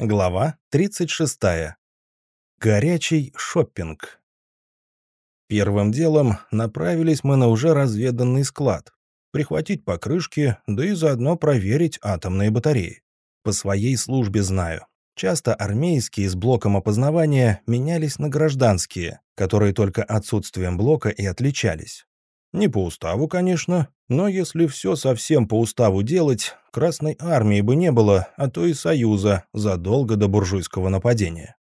Глава 36. Горячий шоппинг. Первым делом направились мы на уже разведанный склад. Прихватить покрышки, да и заодно проверить атомные батареи. По своей службе знаю. Часто армейские с блоком опознавания менялись на гражданские, которые только отсутствием блока и отличались. Не по уставу, конечно, но если все совсем по уставу делать, Красной Армии бы не было, а то и Союза, задолго до буржуйского нападения.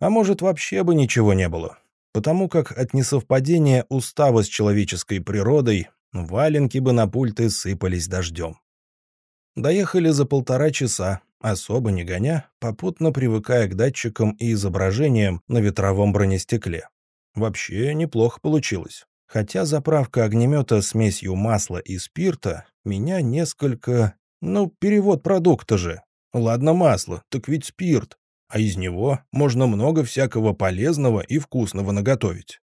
А может, вообще бы ничего не было. Потому как от несовпадения устава с человеческой природой валенки бы на пульты сыпались дождем. Доехали за полтора часа, особо не гоня, попутно привыкая к датчикам и изображениям на ветровом бронестекле. Вообще неплохо получилось. Хотя заправка огнемета смесью масла и спирта меня несколько... Ну, перевод продукта же. Ладно, масло, так ведь спирт. А из него можно много всякого полезного и вкусного наготовить.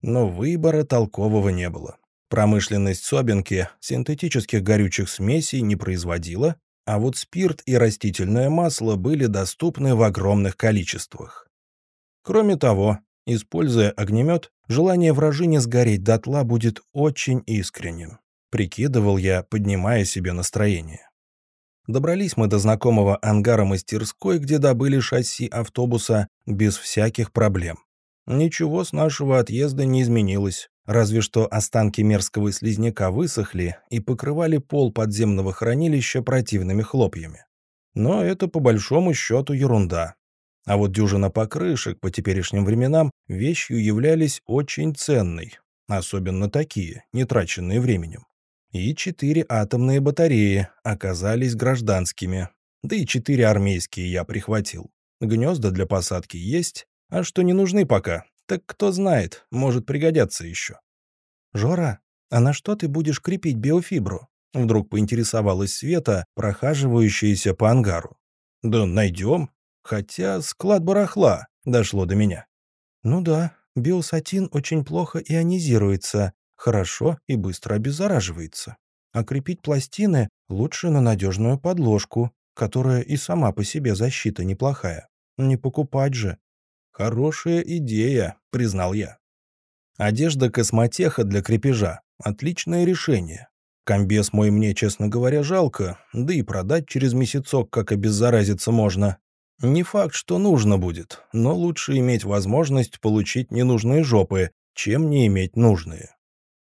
Но выбора толкового не было. Промышленность Собинки синтетических горючих смесей не производила, а вот спирт и растительное масло были доступны в огромных количествах. Кроме того, Используя огнемет, желание вражине сгореть дотла будет очень искренним. Прикидывал я, поднимая себе настроение. Добрались мы до знакомого ангара мастерской, где добыли шасси автобуса без всяких проблем. Ничего с нашего отъезда не изменилось, разве что останки мерзкого слизняка высохли и покрывали пол подземного хранилища противными хлопьями. Но это по большому счету ерунда. А вот дюжина покрышек по теперешним временам вещью являлись очень ценной, особенно такие, не траченные временем. И четыре атомные батареи оказались гражданскими, да и четыре армейские я прихватил. Гнезда для посадки есть, а что не нужны пока, так кто знает, может пригодятся еще. «Жора, а на что ты будешь крепить биофибру?» Вдруг поинтересовалась Света, прохаживающаяся по ангару. «Да найдем. Хотя склад барахла дошло до меня. Ну да, биосатин очень плохо ионизируется, хорошо и быстро обеззараживается. А крепить пластины лучше на надежную подложку, которая и сама по себе защита неплохая. Не покупать же. Хорошая идея, признал я. Одежда космотеха для крепежа. Отличное решение. Комбез мой мне, честно говоря, жалко, да и продать через месяцок, как обеззаразиться можно. Не факт, что нужно будет, но лучше иметь возможность получить ненужные жопы, чем не иметь нужные.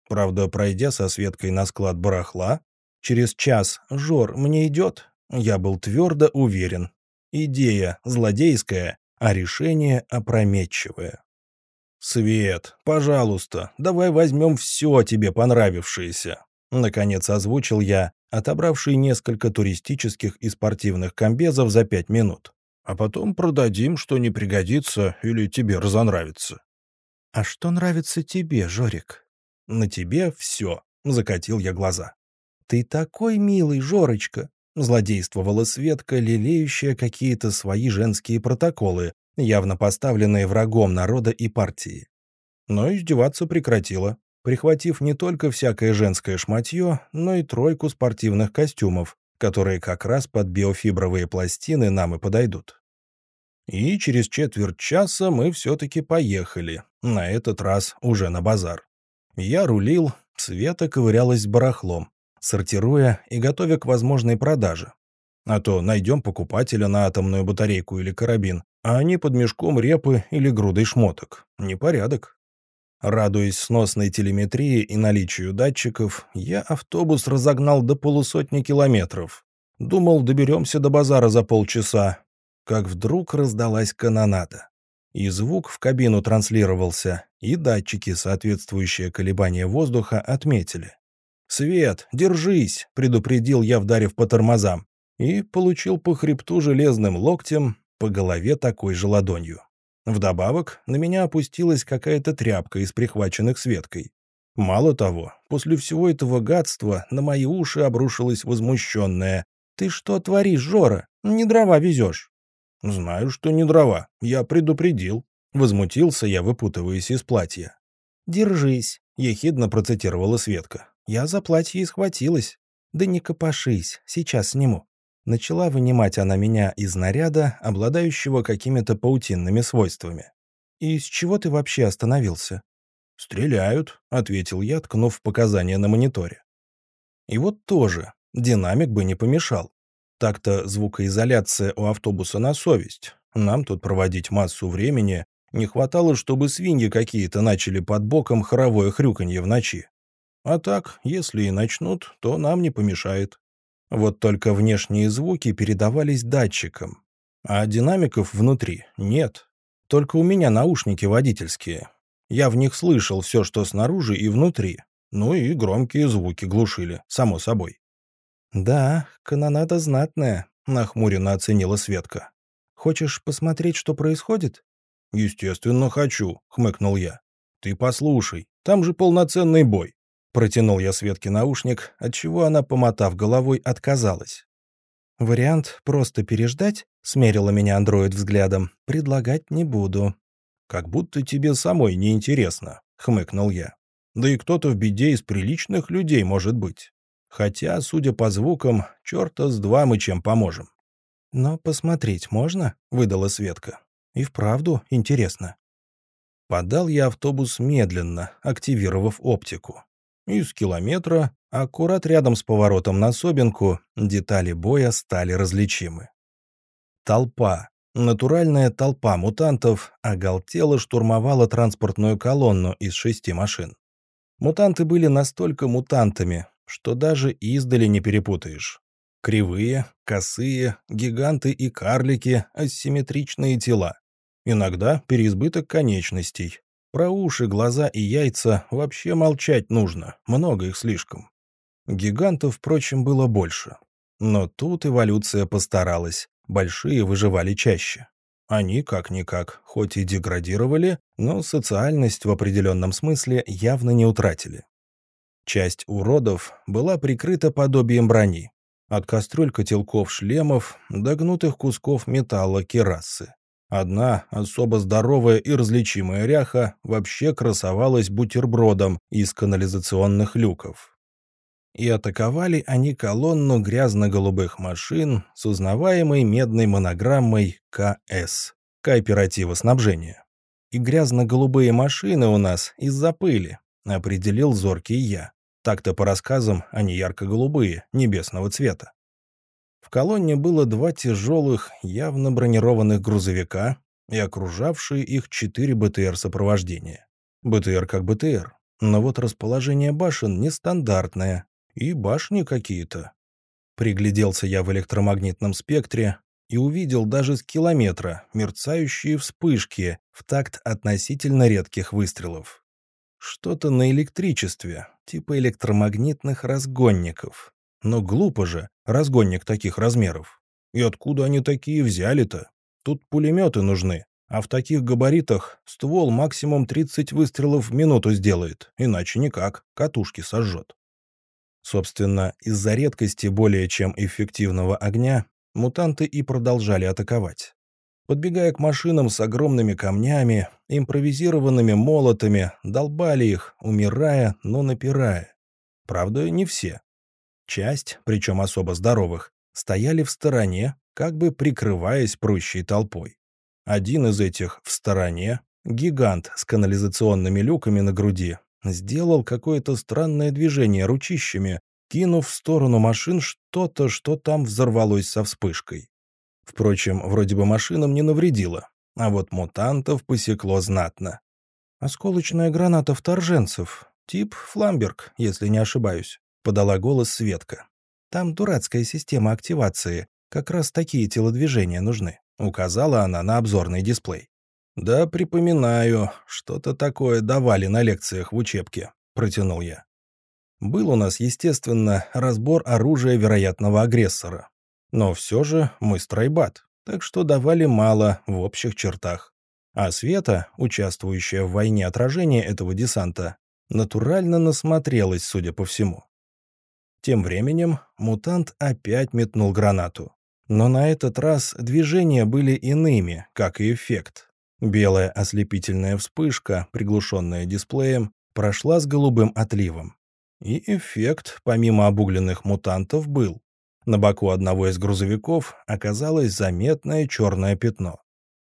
Правда, пройдя со Светкой на склад барахла, через час «Жор, мне идет?» Я был твердо уверен. Идея злодейская, а решение опрометчивое. «Свет, пожалуйста, давай возьмем все тебе понравившееся», наконец озвучил я, отобравший несколько туристических и спортивных комбезов за пять минут а потом продадим, что не пригодится или тебе разонравится». «А что нравится тебе, Жорик?» «На тебе все», — закатил я глаза. «Ты такой милый, Жорочка!» — злодействовала Светка, лелеющая какие-то свои женские протоколы, явно поставленные врагом народа и партии. Но издеваться прекратила, прихватив не только всякое женское шматье, но и тройку спортивных костюмов, которые как раз под биофибровые пластины нам и подойдут. И через четверть часа мы все-таки поехали, на этот раз уже на базар. Я рулил, Света ковырялась барахлом, сортируя и готовя к возможной продаже. А то найдем покупателя на атомную батарейку или карабин, а они под мешком репы или грудой шмоток. Непорядок. Радуясь сносной телеметрии и наличию датчиков, я автобус разогнал до полусотни километров. Думал, доберемся до базара за полчаса. Как вдруг раздалась канонада. И звук в кабину транслировался, и датчики, соответствующие колебания воздуха, отметили. «Свет, держись!» — предупредил я, вдарив по тормозам, и получил по хребту железным локтем, по голове такой же ладонью. Вдобавок, на меня опустилась какая-то тряпка из прихваченных Светкой. Мало того, после всего этого гадства на мои уши обрушилась возмущенная. «Ты что творишь, Жора? Не дрова везешь». «Знаю, что не дрова. Я предупредил». Возмутился я, выпутываясь из платья. «Держись», — ехидно процитировала Светка. «Я за платье и схватилась». «Да не копошись, сейчас сниму». Начала вынимать она меня из наряда, обладающего какими-то паутинными свойствами. «И с чего ты вообще остановился?» «Стреляют», — ответил я, ткнув показания на мониторе. И вот тоже, динамик бы не помешал. Так-то звукоизоляция у автобуса на совесть. Нам тут проводить массу времени. Не хватало, чтобы свиньи какие-то начали под боком хоровое хрюканье в ночи. А так, если и начнут, то нам не помешает. Вот только внешние звуки передавались датчикам. А динамиков внутри нет. Только у меня наушники водительские. Я в них слышал все, что снаружи и внутри. Ну и громкие звуки глушили, само собой. «Да, канонада знатная», — нахмуренно оценила Светка. «Хочешь посмотреть, что происходит?» «Естественно, хочу», — хмыкнул я. «Ты послушай, там же полноценный бой». Протянул я Светке наушник, отчего она, помотав головой, отказалась. «Вариант «просто переждать», — смерила меня андроид взглядом, — «предлагать не буду». «Как будто тебе самой неинтересно», — хмыкнул я. «Да и кто-то в беде из приличных людей может быть. Хотя, судя по звукам, черта с два мы чем поможем». «Но посмотреть можно?» — выдала Светка. «И вправду интересно». Подал я автобус медленно, активировав оптику. Из километра, аккурат рядом с поворотом на Собинку, детали боя стали различимы. Толпа, натуральная толпа мутантов, оголтело штурмовала транспортную колонну из шести машин. Мутанты были настолько мутантами, что даже издали не перепутаешь. Кривые, косые, гиганты и карлики, асимметричные тела. Иногда переизбыток конечностей, про уши, глаза и яйца вообще молчать нужно, много их слишком. Гигантов, впрочем, было больше. Но тут эволюция постаралась, большие выживали чаще. Они, как-никак, хоть и деградировали, но социальность в определенном смысле явно не утратили. Часть уродов была прикрыта подобием брони. От кастрюль котелков шлемов до гнутых кусков металла керасы. Одна, особо здоровая и различимая ряха, вообще красовалась бутербродом из канализационных люков. И атаковали они колонну грязно-голубых машин с узнаваемой медной монограммой КС – кооператива снабжения. И грязно-голубые машины у нас из-за пыли, определил зоркий я. Так-то по рассказам они ярко-голубые, небесного цвета. В колонне было два тяжелых, явно бронированных грузовика и окружавшие их четыре БТР сопровождения. БТР как БТР, но вот расположение башен нестандартное, и башни какие-то. Пригляделся я в электромагнитном спектре и увидел даже с километра мерцающие вспышки в такт относительно редких выстрелов. Что-то на электричестве, типа электромагнитных разгонников. Но глупо же, разгонник таких размеров. И откуда они такие взяли-то? Тут пулеметы нужны, а в таких габаритах ствол максимум 30 выстрелов в минуту сделает, иначе никак, катушки сожжет. Собственно, из-за редкости более чем эффективного огня, мутанты и продолжали атаковать. Подбегая к машинам с огромными камнями, импровизированными молотами, долбали их, умирая, но напирая. Правда, не все. Часть, причем особо здоровых, стояли в стороне, как бы прикрываясь прущей толпой. Один из этих в стороне, гигант с канализационными люками на груди, сделал какое-то странное движение ручищами, кинув в сторону машин что-то, что там взорвалось со вспышкой. Впрочем, вроде бы машинам не навредило, а вот мутантов посекло знатно. «Осколочная граната вторженцев. Тип Фламберг, если не ошибаюсь подала голос Светка. «Там дурацкая система активации. Как раз такие телодвижения нужны», — указала она на обзорный дисплей. «Да, припоминаю, что-то такое давали на лекциях в учебке», — протянул я. Был у нас, естественно, разбор оружия вероятного агрессора. Но все же мы стройбат, так что давали мало в общих чертах. А Света, участвующая в войне отражения этого десанта, натурально насмотрелась, судя по всему. Тем временем мутант опять метнул гранату. Но на этот раз движения были иными, как и эффект. Белая ослепительная вспышка, приглушенная дисплеем, прошла с голубым отливом. И эффект, помимо обугленных мутантов, был. На боку одного из грузовиков оказалось заметное черное пятно.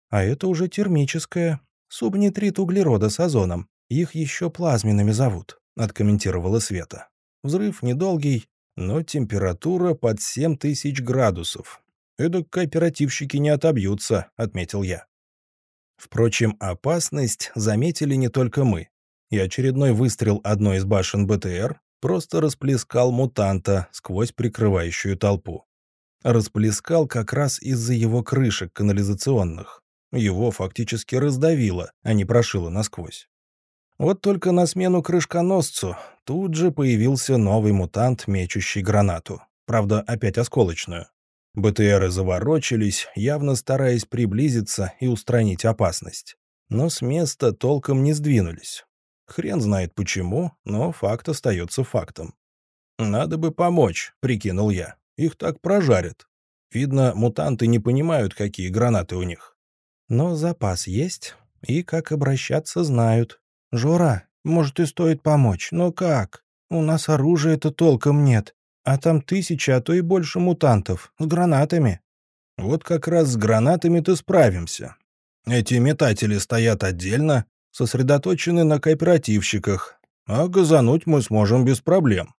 А это уже термическое, субнитрит углерода с озоном. Их еще плазменными зовут, откомментировала Света. Взрыв недолгий, но температура под 7000 градусов. Это кооперативщики не отобьются, отметил я. Впрочем, опасность заметили не только мы. И очередной выстрел одной из башен БТР просто расплескал мутанта сквозь прикрывающую толпу. Расплескал как раз из-за его крышек канализационных. Его фактически раздавило, а не прошило насквозь. Вот только на смену крышконосцу тут же появился новый мутант, мечущий гранату. Правда, опять осколочную. БТРы заворочились, явно стараясь приблизиться и устранить опасность. Но с места толком не сдвинулись. Хрен знает почему, но факт остается фактом. «Надо бы помочь», — прикинул я. «Их так прожарят. Видно, мутанты не понимают, какие гранаты у них». «Но запас есть, и как обращаться знают. Жора, может, и стоит помочь, но как? У нас оружия-то толком нет, а там тысяча, а то и больше мутантов, с гранатами». «Вот как раз с гранатами-то справимся. Эти метатели стоят отдельно, сосредоточены на кооперативщиках, а газануть мы сможем без проблем.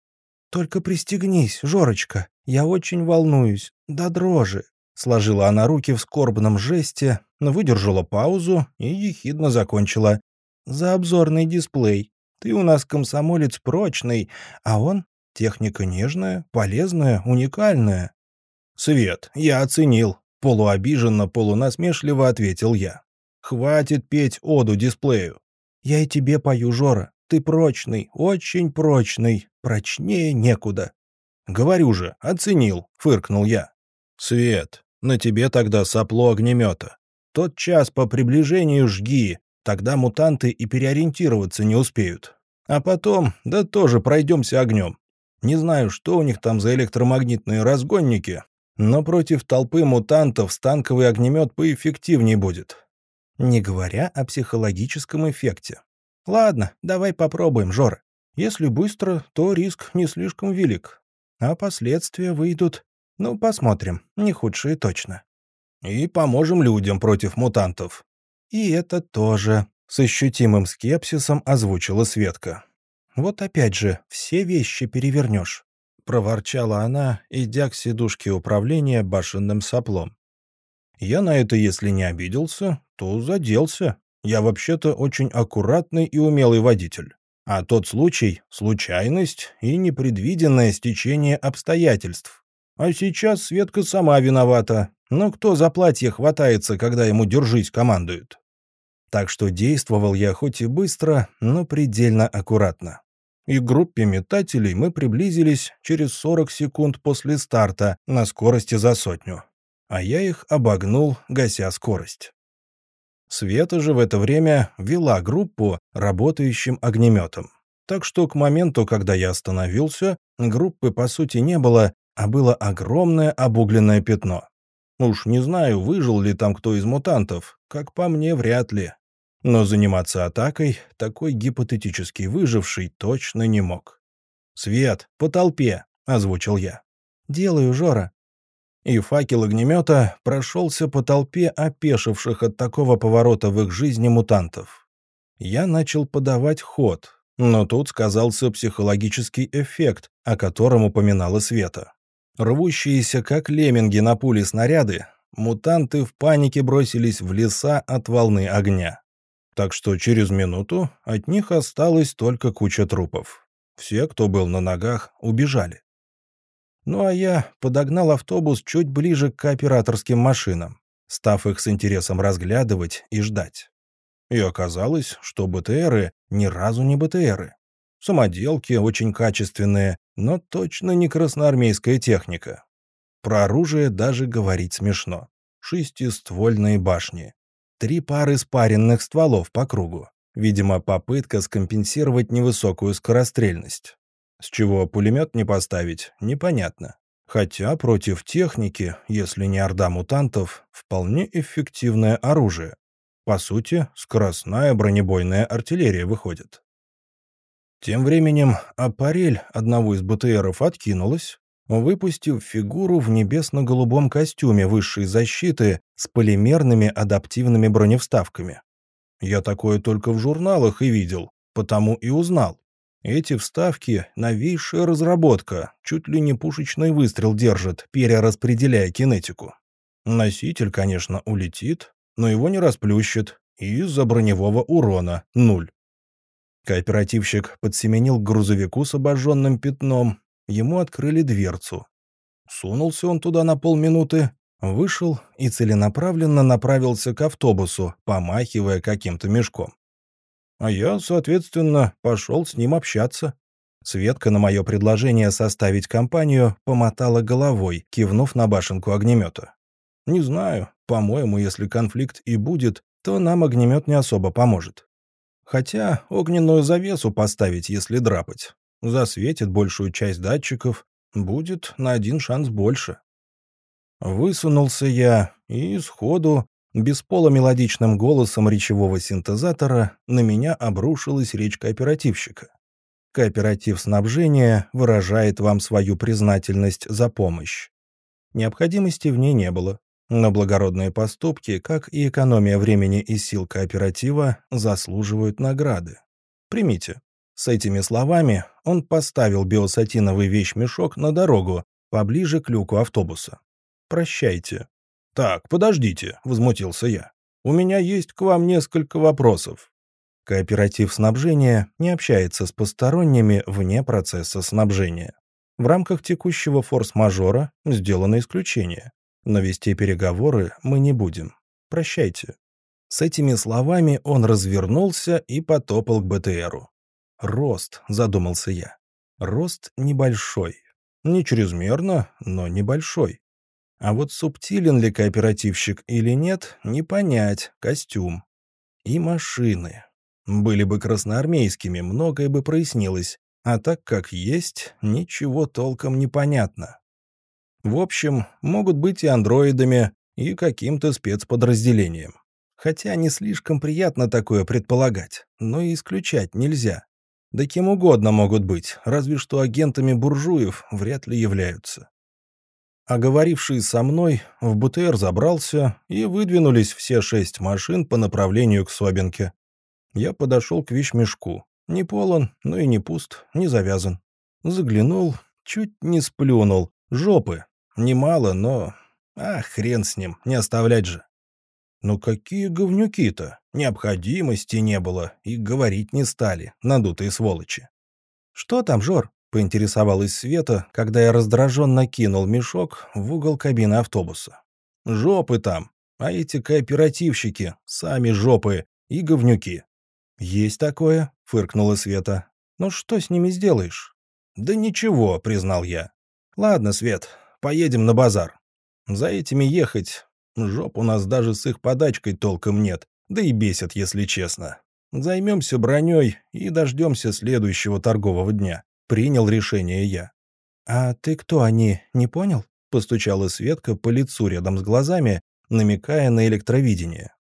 «Только пристегнись, Жорочка, я очень волнуюсь, да дрожи», сложила она руки в скорбном жесте, выдержала паузу и ехидно закончила. «За обзорный дисплей. Ты у нас комсомолец прочный, а он — техника нежная, полезная, уникальная». «Свет, я оценил», — полуобиженно, полунасмешливо ответил я. Хватит петь оду дисплею. Я и тебе пою, Жора. Ты прочный, очень прочный. Прочнее некуда. Говорю же, оценил, фыркнул я. Свет, на тебе тогда сопло огнемета. Тот час по приближению жги, тогда мутанты и переориентироваться не успеют. А потом, да тоже пройдемся огнем. Не знаю, что у них там за электромагнитные разгонники, но против толпы мутантов станковый огнемет поэффективнее будет не говоря о психологическом эффекте. Ладно, давай попробуем, Жора. Если быстро, то риск не слишком велик. А последствия выйдут... Ну, посмотрим, не худшие точно. И поможем людям против мутантов. И это тоже, с ощутимым скепсисом озвучила Светка. Вот опять же, все вещи перевернешь. Проворчала она, идя к сидушке управления башенным соплом. Я на это, если не обиделся, то заделся. Я вообще-то очень аккуратный и умелый водитель. А тот случай — случайность и непредвиденное стечение обстоятельств. А сейчас Светка сама виновата. Но кто за платье хватается, когда ему «держись» командуют? Так что действовал я хоть и быстро, но предельно аккуратно. И группе метателей мы приблизились через 40 секунд после старта на скорости за сотню а я их обогнул, гася скорость. Света же в это время вела группу работающим огнеметом. Так что к моменту, когда я остановился, группы по сути не было, а было огромное обугленное пятно. Уж не знаю, выжил ли там кто из мутантов, как по мне, вряд ли. Но заниматься атакой такой гипотетически выживший точно не мог. «Свет, по толпе!» — озвучил я. «Делаю, Жора», и факел огнемета прошелся по толпе опешивших от такого поворота в их жизни мутантов. Я начал подавать ход, но тут сказался психологический эффект, о котором упоминала Света. Рвущиеся, как лемминги на пули снаряды, мутанты в панике бросились в леса от волны огня. Так что через минуту от них осталась только куча трупов. Все, кто был на ногах, убежали. Ну а я подогнал автобус чуть ближе к кооператорским машинам, став их с интересом разглядывать и ждать. И оказалось, что БТРы ни разу не БТРы. Самоделки очень качественные, но точно не красноармейская техника. Про оружие даже говорить смешно. Шестиствольные башни. Три пары спаренных стволов по кругу. Видимо, попытка скомпенсировать невысокую скорострельность. С чего пулемет не поставить, непонятно. Хотя против техники, если не орда мутантов, вполне эффективное оружие. По сути, скоростная бронебойная артиллерия выходит. Тем временем аппарель одного из БТРов откинулась, выпустив фигуру в небесно-голубом костюме высшей защиты с полимерными адаптивными броневставками. Я такое только в журналах и видел, потому и узнал. Эти вставки — новейшая разработка, чуть ли не пушечный выстрел держит, перераспределяя кинетику. Носитель, конечно, улетит, но его не расплющит, и из-за броневого урона — нуль. Кооперативщик подсеменил к грузовику с обожженным пятном, ему открыли дверцу. Сунулся он туда на полминуты, вышел и целенаправленно направился к автобусу, помахивая каким-то мешком. А я, соответственно, пошел с ним общаться. Светка на мое предложение составить компанию помотала головой, кивнув на башенку огнемета. Не знаю, по-моему, если конфликт и будет, то нам огнемет не особо поможет. Хотя огненную завесу поставить, если драпать. Засветит большую часть датчиков, будет на один шанс больше. Высунулся я и сходу, бесполомелодичным голосом речевого синтезатора, на меня обрушилась речь кооперативщика. Кооператив снабжения выражает вам свою признательность за помощь. Необходимости в ней не было. Но благородные поступки, как и экономия времени и сил кооператива, заслуживают награды. Примите. С этими словами он поставил биосатиновый вещмешок на дорогу, поближе к люку автобуса. «Прощайте». «Так, подождите», — возмутился я. «У меня есть к вам несколько вопросов». Кооператив снабжения не общается с посторонними вне процесса снабжения. В рамках текущего форс-мажора сделано исключение. Но вести переговоры мы не будем. Прощайте». С этими словами он развернулся и потопал к БТРу. «Рост», — задумался я. «Рост небольшой. Не чрезмерно, но небольшой. А вот субтилен ли кооперативщик или нет, не понять. Костюм. И машины. Были бы красноармейскими, многое бы прояснилось. А так как есть, ничего толком не понятно. В общем, могут быть и андроидами, и каким-то спецподразделением. Хотя не слишком приятно такое предполагать, но и исключать нельзя. Да кем угодно могут быть, разве что агентами буржуев вряд ли являются. Оговоривший со мной, в БТР забрался, и выдвинулись все шесть машин по направлению к Собинке. Я подошел к вещмешку. Не полон, но и не пуст, не завязан. Заглянул, чуть не сплюнул. Жопы, Немало, но... А, хрен с ним, не оставлять же. Ну какие говнюки-то? Необходимости не было, и говорить не стали, надутые сволочи. «Что там, Жор?» — поинтересовалась Света, когда я раздраженно кинул мешок в угол кабины автобуса. «Жопы там, а эти кооперативщики — сами жопы и говнюки». «Есть такое», — фыркнула Света. «Ну что с ними сделаешь?» «Да ничего», — признал я. «Ладно, Свет, поедем на базар. За этими ехать. Жоп у нас даже с их подачкой толком нет. Да и бесит, если честно. Займемся броней и дождемся следующего торгового дня. Принял решение я. «А ты кто они, не понял?» Постучала Светка по лицу рядом с глазами, намекая на электровидение.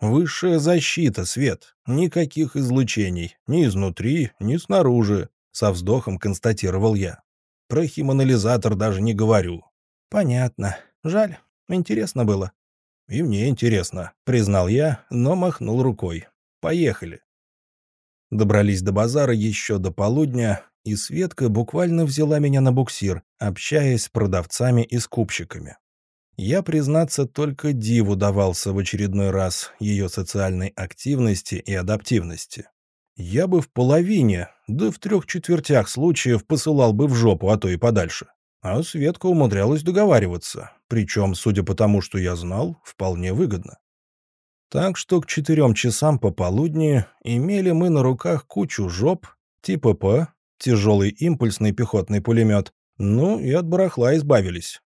«Высшая защита, Свет. Никаких излучений. Ни изнутри, ни снаружи», — со вздохом констатировал я. Про химанализатор даже не говорю. Понятно. Жаль. Интересно было. И мне интересно, признал я, но махнул рукой. Поехали. Добрались до базара еще до полудня, и Светка буквально взяла меня на буксир, общаясь с продавцами и скупщиками. Я, признаться, только диву давался в очередной раз ее социальной активности и адаптивности. Я бы в половине, да в трех четвертях случаев посылал бы в жопу, а то и подальше. А Светка умудрялась договариваться, причем, судя по тому, что я знал, вполне выгодно. Так что к четырем часам пополудни имели мы на руках кучу жоп, типа П, тяжелый импульсный пехотный пулемет, ну и от барахла избавились.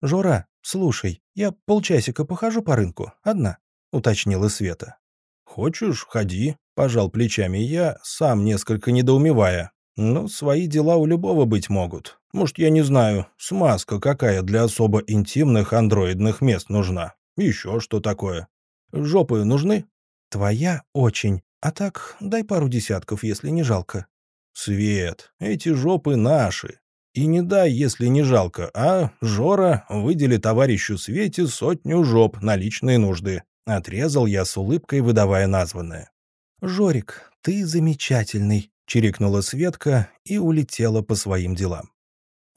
«Жора, слушай, я полчасика похожу по рынку, одна», — уточнила Света. «Хочешь, ходи», — пожал плечами я, сам несколько недоумевая. «Но свои дела у любого быть могут. Может, я не знаю, смазка какая для особо интимных андроидных мест нужна. Еще что такое. Жопы нужны?» «Твоя очень. А так, дай пару десятков, если не жалко». «Свет, эти жопы наши. И не дай, если не жалко, а Жора выдели товарищу Свете сотню жоп на личные нужды. Отрезал я с улыбкой, выдавая названное. «Жорик, ты замечательный», — чирикнула Светка и улетела по своим делам.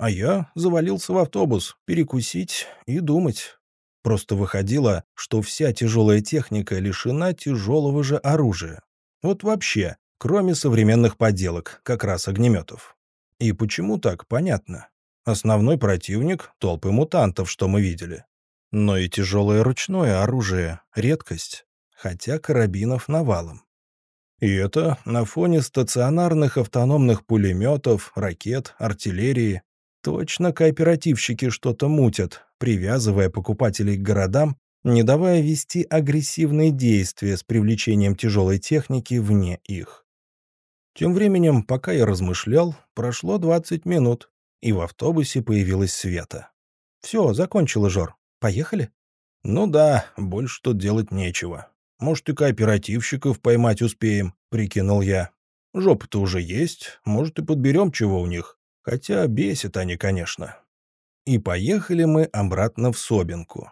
А я завалился в автобус, перекусить и думать. Просто выходило, что вся тяжелая техника лишена тяжелого же оружия. Вот вообще, кроме современных подделок, как раз огнеметов. И почему так, понятно. Основной противник — толпы мутантов, что мы видели. Но и тяжелое ручное оружие — редкость, хотя карабинов навалом. И это на фоне стационарных автономных пулеметов, ракет, артиллерии. Точно кооперативщики что-то мутят, привязывая покупателей к городам, не давая вести агрессивные действия с привлечением тяжелой техники вне их. Тем временем, пока я размышлял, прошло 20 минут, и в автобусе появилась Света. «Все, закончила, Жор. Поехали?» «Ну да, больше тут делать нечего. Может, и кооперативщиков поймать успеем», — прикинул я. «Жопа-то уже есть, может, и подберем чего у них. Хотя бесят они, конечно. И поехали мы обратно в Собинку.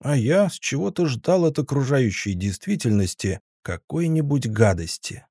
А я с чего-то ждал от окружающей действительности какой-нибудь гадости.